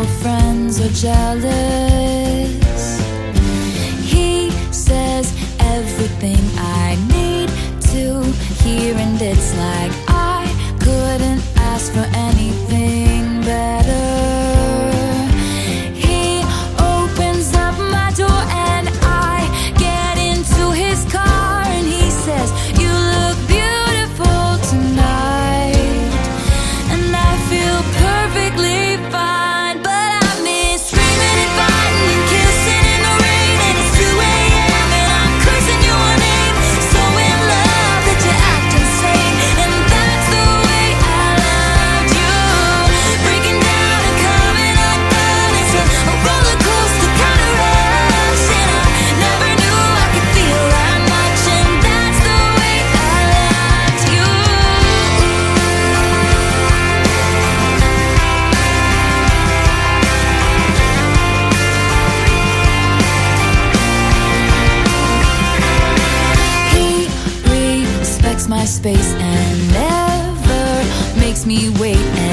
your friends are jealous. He says everything I need to hear, and it's like I couldn't ask for anything. space and never makes me wait.